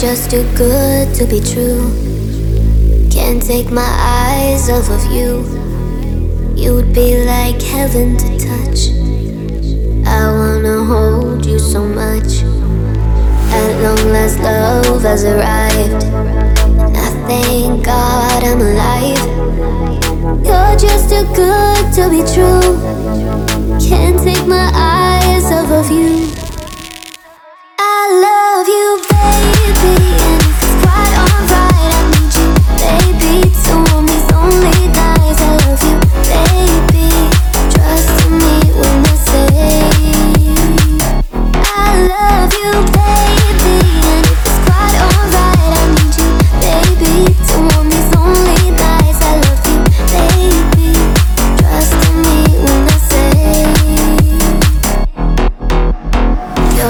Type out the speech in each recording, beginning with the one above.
just too good to be true. Can't take my eyes off of you. You would be like heaven to touch. I wanna hold you so much. At long last, love has arrived. And I thank God I'm alive. You're just too good to be true. Can't take my eyes off of you.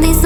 these